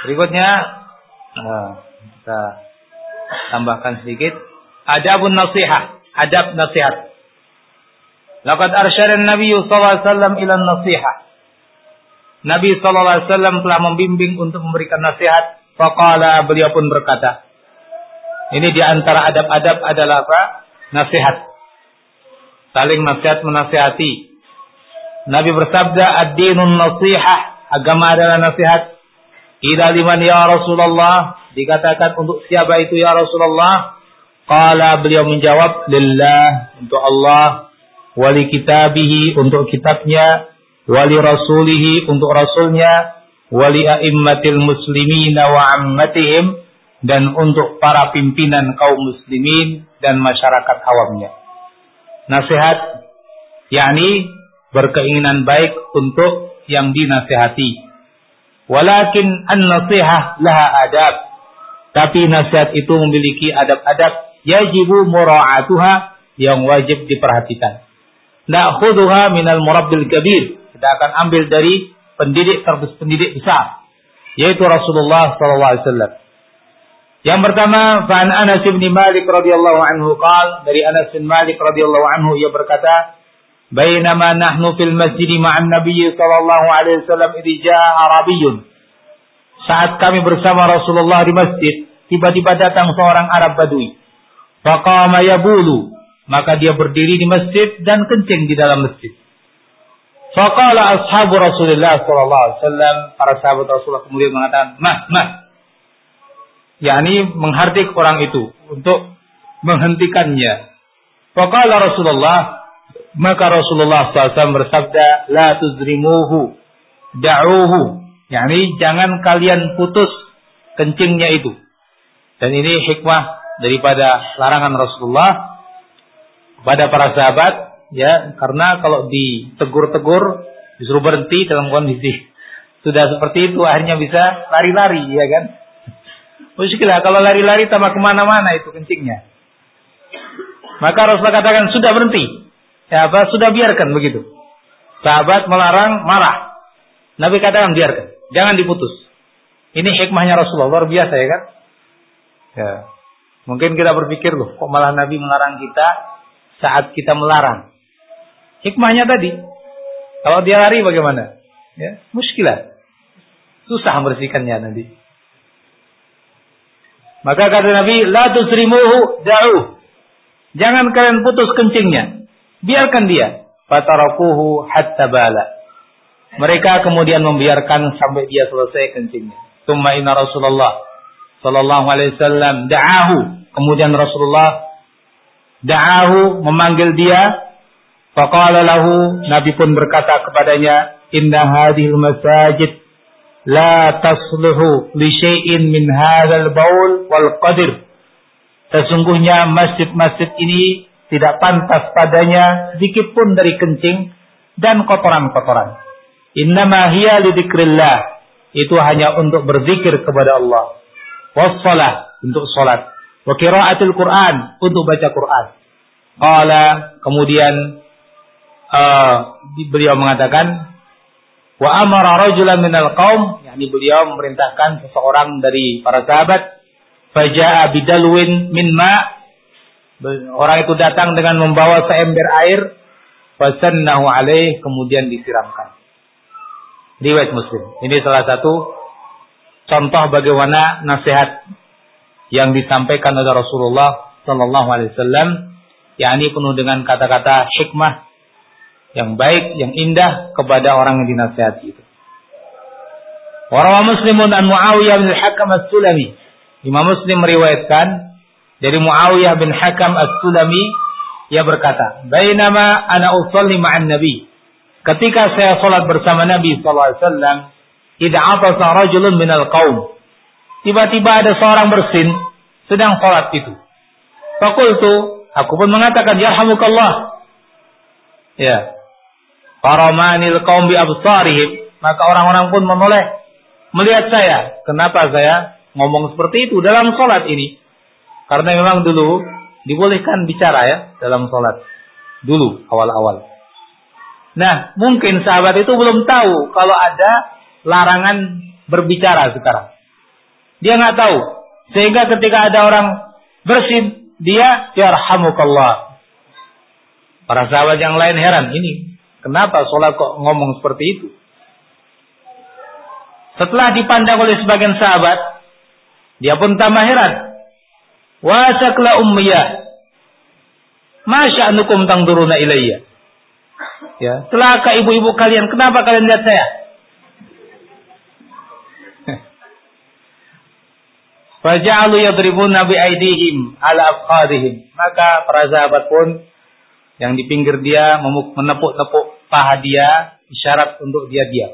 Speaker 1: Berikutnya, nah, kita tambahkan sedikit. Adabun nasihat. Adab nasihat. Laqad arsyada Nabi sallallahu alaihi wasallam ila nasihat. Nabi sallallahu alaihi wasallam telah membimbing untuk memberikan nasihat. Faqala beliau pun berkata. Ini di antara adab-adab adalah apa? Nasihat. Saling nasihat menasihati. Nabi bersabda, "Ad-dinun nasihah." Agama adalah nasihat. Ila liman ya Rasulullah. Dikatakan untuk siapa itu ya Rasulullah? Qala beliau menjawab, Lillah untuk Allah. Wali kitabihi untuk kitabnya. Wali rasulihi untuk rasulnya. Wali a'immatil muslimina wa ammatihim. Dan untuk para pimpinan kaum muslimin dan masyarakat awamnya. Nasihat, yakni berkeinginan baik untuk yang dinasihati Walakin an-nasihah laha adab. Tapi nasihat itu memiliki adab-adab yajibu mura'atuha yang wajib diperhatikan. Na'khudhuha minal murabbil kabir. Kita akan ambil dari pendidik pendidik besar yaitu Rasulullah wasallam. Yang pertama, Fa'an Anas bin Malik radhiyallahu anhu qal dari Anas bin Malik radhiyallahu anhu ia berkata, Bainama nahnu fil masjid ma'an Nabi sallallahu alaihi wasallam idza Arabiyyun. Saat kami bersama Rasulullah di masjid, tiba-tiba datang seorang Arab Badui. Faqama yabulu, maka dia berdiri di masjid dan kencing di dalam masjid. Faqala ashabu Rasulullah sallallahu alaihi wasallam, para sahabat Rasulullah kemudian mengatakan, "Mah, mah." yakni menghardik orang itu untuk menghentikannya. Faqala Rasulullah maka Rasulullah SAW bersabda, La tuzrimuhu, da'uhu. Yani jangan kalian putus kencingnya itu. Dan ini hikmah daripada larangan Rasulullah kepada para sahabat, ya, karena kalau ditegur-tegur disuruh berhenti dalam kondisi sudah seperti itu akhirnya bisa lari-lari, ya kan? Muskilah kalau lari-lari tambah ke mana-mana itu kencingnya. Maka Rasulullah katakan sudah berhenti. Ya apa? Sudah biarkan begitu. Sahabat melarang, marah. Nabi katakan biarkan. Jangan diputus. Ini hikmahnya Rasulullah. Luar biasa ya kan? Ya. Mungkin kita berpikir loh, kok malah Nabi melarang kita saat kita melarang. Hikmahnya tadi. Kalau dia lari bagaimana? Ya, muskilah. Susah membersihkannya nanti. Maka kata Nabi, la tusrimuhu. Jangan kalian putus kencingnya. Biarkan dia. Fatarakuhu hatta bala. Mereka kemudian membiarkan sampai dia selesai kencingnya. Tumma inna Rasulullah sallallahu alaihi wasallam da'ahu. Kemudian Rasulullah da'ahu memanggil dia. Faqala lahu Nabi pun berkata kepadanya, "Inna hadhil masajid la tasluhu li syai'in min hadzal baul wal qadir." Sesungguhnya masjid-masjid ini tidak pantas padanya sedikit pun dari kencing dan kotoran-kotoran. Innama hiya lidzikrillah. Itu hanya untuk berzikir kepada Allah. Wassalah untuk salat. Wa qiraatul Quran untuk baca Quran. Qala kemudian uh, beliau mengatakan wa amara rajulan minal qaum yakni beliau memerintahkan seseorang dari para sahabat faja'a bidalwin min ma orang itu datang dengan membawa seember air fasannahu alaih kemudian disiramkan riwayat Muslim. Ini salah satu contoh bagaimana nasihat yang disampaikan oleh Rasulullah Sallallahu Alaihi Wasallam, yakni penuh dengan kata-kata hikmah yang baik, yang indah kepada orang yang dinasihati itu. Warawa Muslimun an Muawiyah bin Hakam As-Sulami. Imam Muslim meriwayatkan dari Muawiyah bin Hakam As-Sulami ia berkata, "Bainama ana usalli ma'an Nabi." Ketika saya sholat bersama Nabi SAW, tidak apa rajulun minal kaum. Tiba-tiba ada seorang bersin sedang sholat itu. Fakultu, aku pun mengatakan, Ya Yarhamukallah. Ya. Paramanil kaum bi absarihim. Maka orang-orang pun menoleh melihat saya. Kenapa saya ngomong seperti itu dalam sholat ini? Karena memang dulu dibolehkan bicara ya dalam sholat. Dulu awal-awal. Nah, mungkin sahabat itu belum tahu kalau ada larangan berbicara sekarang. Dia nggak tahu. Sehingga ketika ada orang bersin, dia yarhamukallah. Para sahabat yang lain heran, ini kenapa sholat kok ngomong seperti itu? Setelah dipandang oleh sebagian sahabat, dia pun tambah heran. Wasakla ummiyah. Masya anukum tangduruna ilayya. Ya, celaka ibu-ibu kalian. Kenapa kalian lihat saya? Faja'alu yadribuna bi aidihim ala afqadihim. Maka para sahabat pun yang di pinggir dia menepuk-nepuk paha dia isyarat untuk dia diam.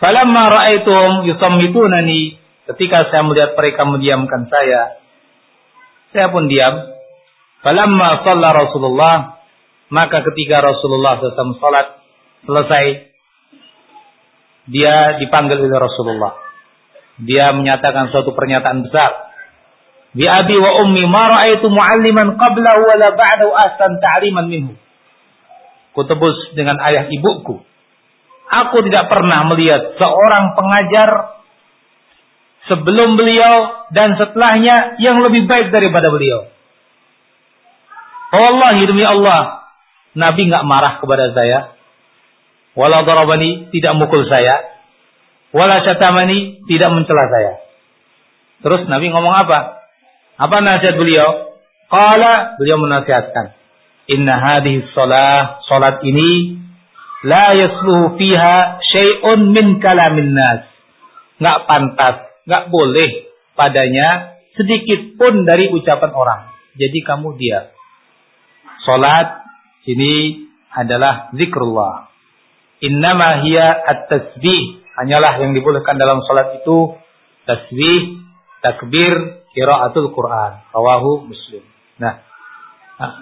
Speaker 1: Falamma ra'aitum yusammitunani ketika saya melihat mereka mendiamkan saya saya pun diam. Falamma shalla Rasulullah maka ketika Rasulullah SAW salat selesai, dia dipanggil oleh Rasulullah. Dia menyatakan suatu pernyataan besar. Bi abi wa ummi ma ra'aitu mu'alliman qablahu wa la ba'dahu ahsan ta'liman minhu. Kutebus dengan ayah ibuku. Aku tidak pernah melihat seorang pengajar sebelum beliau dan setelahnya yang lebih baik daripada beliau. Allah demi Allah, Nabi nggak marah kepada saya. Walau darabani tidak mukul saya. Wala syatamani tidak mencela saya. Terus Nabi ngomong apa? Apa nasihat beliau? Qala beliau menasihatkan. Inna hadhihi salah, salat ini la yasluhu fiha syai'un min kalamin nas. Nggak pantas, nggak boleh padanya sedikit pun dari ucapan orang. Jadi kamu dia. Salat ini adalah zikrullah. Innama hiya at-tasbih. Hanyalah yang dibolehkan dalam salat itu tasbih, takbir, qiraatul Quran. Rawahu Muslim. Nah,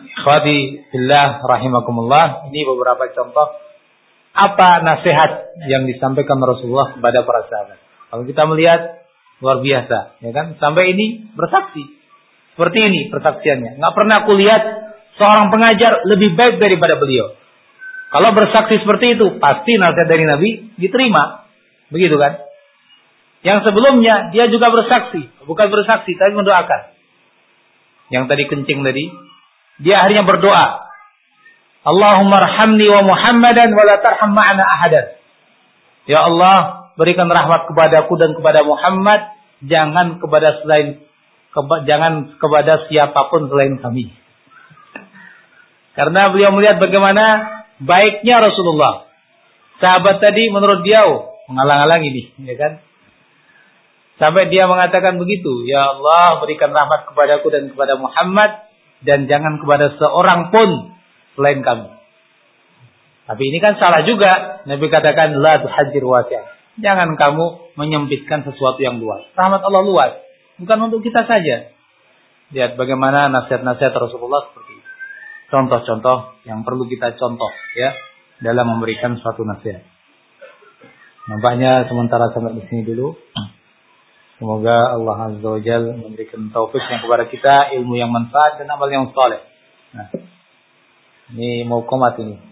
Speaker 1: ikhwati fillah rahimakumullah, ini beberapa contoh apa nasihat yang disampaikan Rasulullah kepada para sahabat. Kalau kita melihat luar biasa, ya kan? Sampai ini bersaksi. Seperti ini persaksiannya. Nggak pernah aku lihat seorang pengajar lebih baik daripada beliau. Kalau bersaksi seperti itu, pasti nasihat dari Nabi diterima. Begitu kan? Yang sebelumnya dia juga bersaksi, bukan bersaksi tapi mendoakan. Yang tadi kencing tadi, dia akhirnya berdoa. Allahumma arhamni wa Muhammadan wa la tarham ma'ana ahadan. Ya Allah, berikan rahmat kepadaku dan kepada Muhammad, jangan kepada selain keba, jangan kepada siapa pun selain kami. Karena beliau melihat bagaimana baiknya Rasulullah. Sahabat tadi menurut dia mengalang-alang ini, ya kan? Sampai dia mengatakan begitu, Ya Allah berikan rahmat kepadaku dan kepada Muhammad dan jangan kepada seorang pun selain kami. Tapi ini kan salah juga. Nabi katakan la tuhajir. Jangan kamu menyempitkan sesuatu yang luas. Rahmat Allah luas, bukan untuk kita saja. Lihat bagaimana nasihat-nasihat Rasulullah seperti itu contoh-contoh yang perlu kita contoh ya dalam memberikan suatu nasihat. Nampaknya sementara sampai di sini dulu. Semoga Allah Azza wa Jal memberikan taufik yang kepada kita, ilmu yang manfaat dan amal yang soleh. Nah, ini mau komat ini.